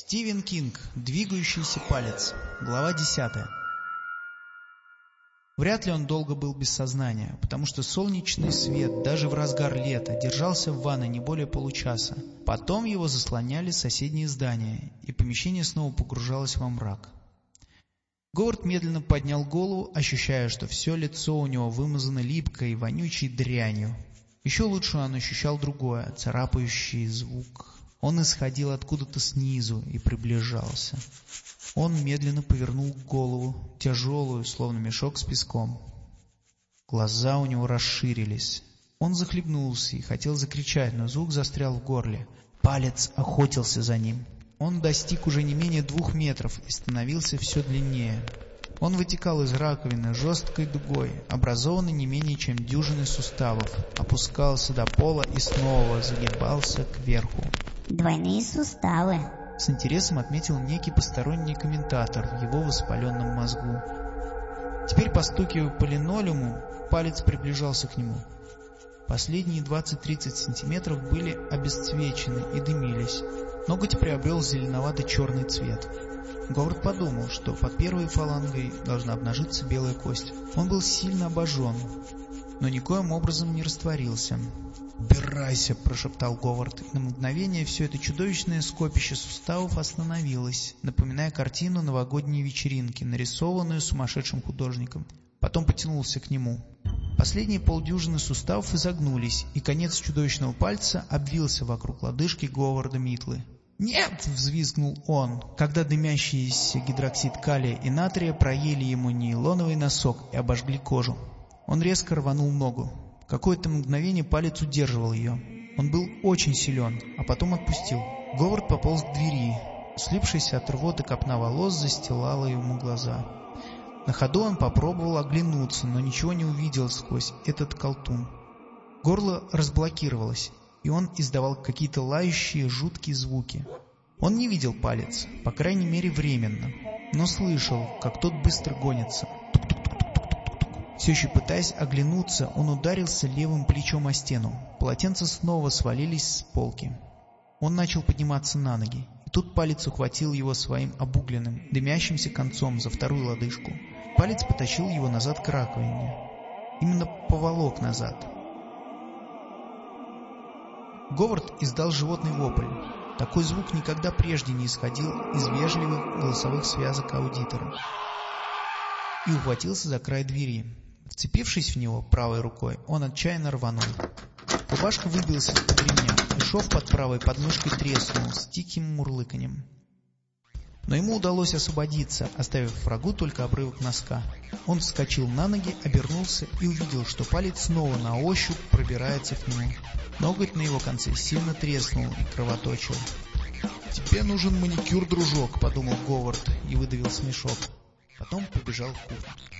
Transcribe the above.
Стивен Кинг. Двигающийся палец. Глава 10. Вряд ли он долго был без сознания, потому что солнечный свет даже в разгар лета держался в ванной не более получаса. Потом его заслоняли соседние здания, и помещение снова погружалось во мрак. Говард медленно поднял голову, ощущая, что все лицо у него вымазано липкой вонючей дрянью. Еще лучше он ощущал другое, царапающий звук он исходил откуда-то снизу и приближался. Он медленно повернул голову, тяжелую, словно мешок с песком. Глаза у него расширились. Он захлебнулся и хотел закричать, но звук застрял в горле. Палец охотился за ним. Он достиг уже не менее двух метров и становился все длиннее. Он вытекал из раковины жесткой дугой, образованной не менее чем дюжиной суставов, опускался до пола и снова загибался кверху. Двойные суставы. С интересом отметил некий посторонний комментатор в его воспаленном мозгу. Теперь, постукивая по линолеуму, палец приближался к нему. Последние 20-30 сантиметров были обесцвечены и дымились. Ноготь приобрел зеленовато-черный цвет. Говард подумал, что под первой фалангой должна обнажиться белая кость. Он был сильно обожжен, но никоим образом не растворился. «Убирайся!» – прошептал Говард. И на мгновение все это чудовищное скопище суставов остановилось, напоминая картину новогодней вечеринки, нарисованную сумасшедшим художником. Потом потянулся к нему. Последние полдюжины суставов изогнулись, и конец чудовищного пальца обвился вокруг лодыжки Говарда Митлы. «Нет!» — взвизгнул он, когда дымящийся гидроксид калия и натрия проели ему нейлоновый носок и обожгли кожу. Он резко рванул ногу. Какое-то мгновение палец удерживал ее. Он был очень силен, а потом отпустил. Говард пополз к двери. Слипшаяся от рвоты копна волос застилала ему глаза. На ходу он попробовал оглянуться, но ничего не увидел сквозь этот колтун. Горло разблокировалось, и он издавал какие-то лающие, жуткие звуки. Он не видел палец, по крайней мере временно, но слышал, как тот быстро гонится. Все еще пытаясь оглянуться, он ударился левым плечом о стену. Полотенца снова свалились с полки. Он начал подниматься на ноги, и тут палец ухватил его своим обугленным, дымящимся концом за вторую лодыжку. Палец потащил его назад к раковине. Именно поволок назад. Говард издал животный вопль. Такой звук никогда прежде не исходил из вежливых голосовых связок аудитора. И ухватился за край двери. Вцепившись в него правой рукой, он отчаянно рванул. Рубашка выбилась из-под ремня, и шов под правой подмышкой треснул с тихим мурлыканьем. Но ему удалось освободиться, оставив врагу только обрывок носка. Он вскочил на ноги, обернулся и увидел, что палец снова на ощупь пробирается к нему. Ноготь на его конце сильно треснул и кровоточил. «Тебе нужен маникюр, дружок», — подумал Говард и выдавил смешок. Потом побежал в кухню.